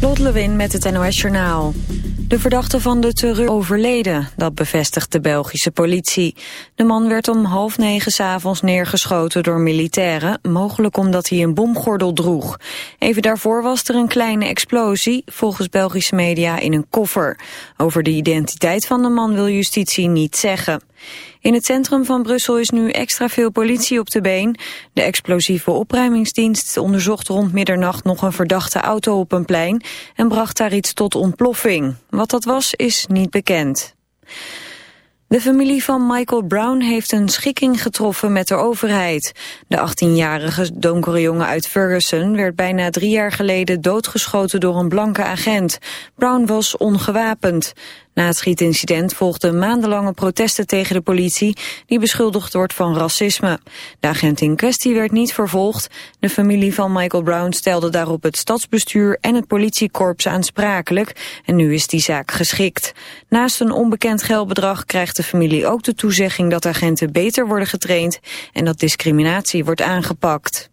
Lot Lewin met het NOS Journaal. De verdachte van de terreur overleden, dat bevestigt de Belgische politie. De man werd om half negen s'avonds neergeschoten door militairen, mogelijk omdat hij een bomgordel droeg. Even daarvoor was er een kleine explosie, volgens Belgische media in een koffer. Over de identiteit van de man wil justitie niet zeggen. In het centrum van Brussel is nu extra veel politie op de been. De explosieve opruimingsdienst onderzocht rond middernacht nog een verdachte auto op een plein en bracht daar iets tot ontploffing. Wat dat was is niet bekend. De familie van Michael Brown heeft een schikking getroffen met de overheid. De 18-jarige donkere jongen uit Ferguson werd bijna drie jaar geleden doodgeschoten door een blanke agent. Brown was ongewapend. Na het schietincident volgden maandenlange protesten tegen de politie... die beschuldigd wordt van racisme. De agent in kwestie werd niet vervolgd. De familie van Michael Brown stelde daarop het stadsbestuur... en het politiekorps aansprakelijk. En nu is die zaak geschikt. Naast een onbekend geldbedrag krijgt de familie ook de toezegging... dat agenten beter worden getraind... en dat discriminatie wordt aangepakt.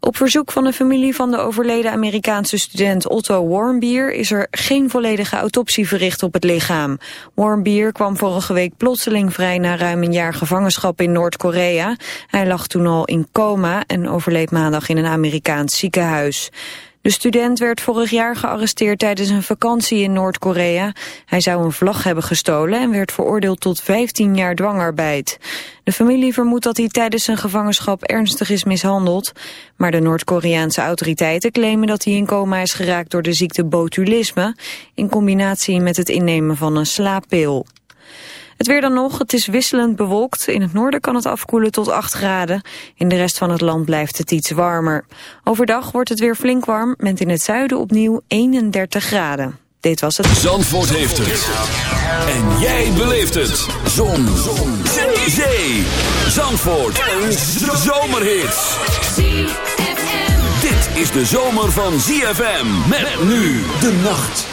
Op verzoek van de familie van de overleden Amerikaanse student Otto Warmbier is er geen volledige autopsie verricht op het lichaam. Warmbier kwam vorige week plotseling vrij na ruim een jaar gevangenschap in Noord-Korea. Hij lag toen al in coma en overleed maandag in een Amerikaans ziekenhuis. De student werd vorig jaar gearresteerd tijdens een vakantie in Noord-Korea. Hij zou een vlag hebben gestolen en werd veroordeeld tot 15 jaar dwangarbeid. De familie vermoedt dat hij tijdens zijn gevangenschap ernstig is mishandeld. Maar de Noord-Koreaanse autoriteiten claimen dat hij in coma is geraakt door de ziekte botulisme... in combinatie met het innemen van een slaappil. Het weer dan nog, het is wisselend bewolkt. In het noorden kan het afkoelen tot 8 graden. In de rest van het land blijft het iets warmer. Overdag wordt het weer flink warm, met in het zuiden opnieuw 31 graden. Dit was het. Zandvoort heeft het. En jij beleeft het. Zon. Zon. Zee. Zee. Zandvoort. Een zomerhit. Dit is de zomer van ZFM. Met nu de nacht.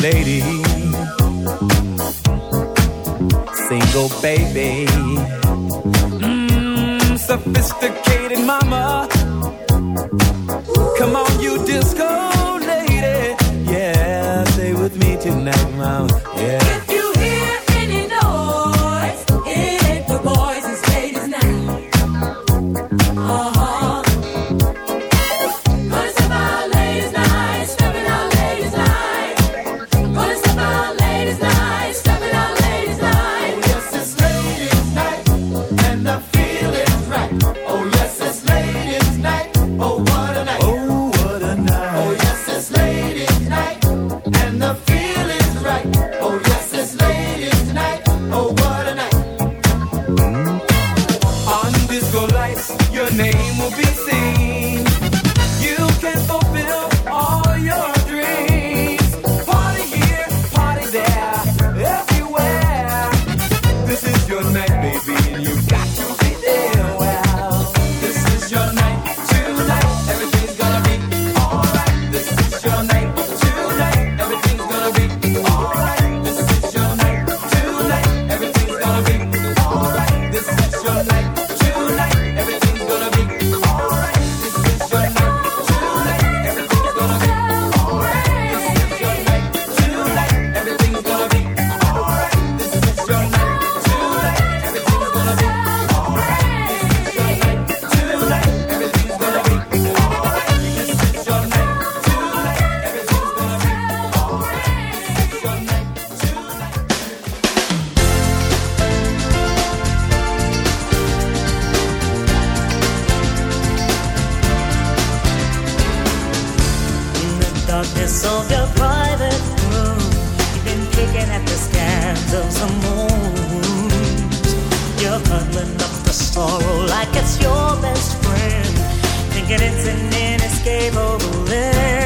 lady, single baby, mm, sophisticated mama. of your private room. You've been picking at the scandals of the. You're cuddling up the sorrow like it's your best friend, thinking it's an inescapable end.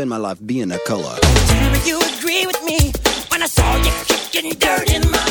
spend my life being a color. Tell you agree with me when I saw you kicking dirt in my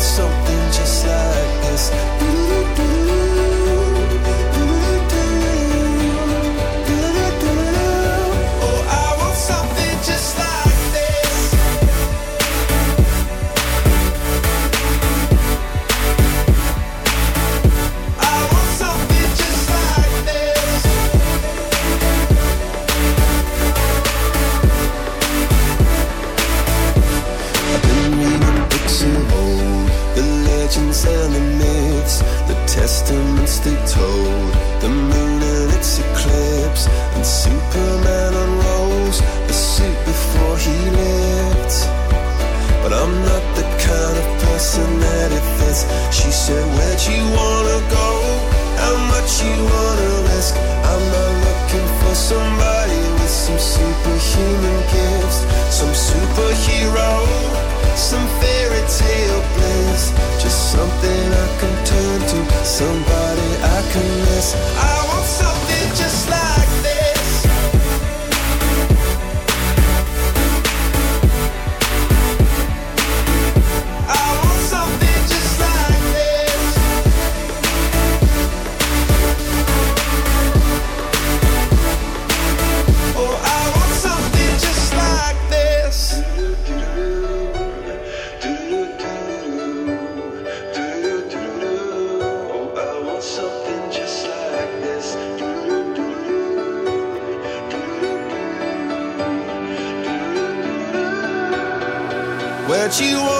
Something road. what you want.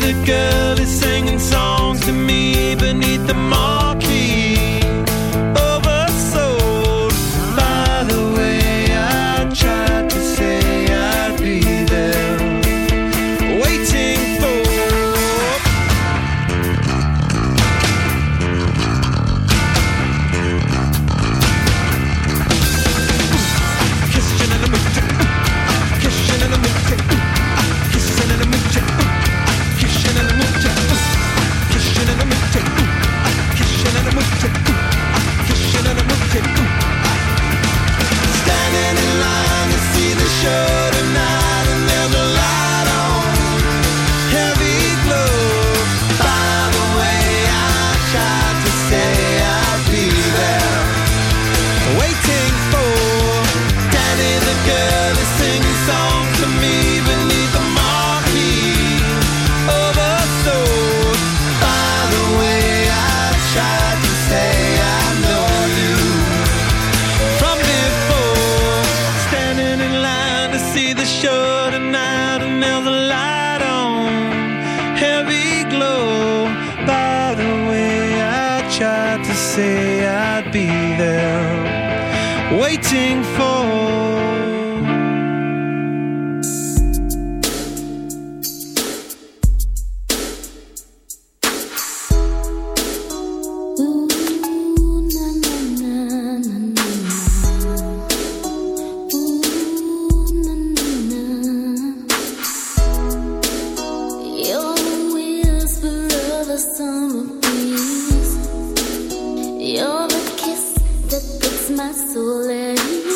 the girl. let me.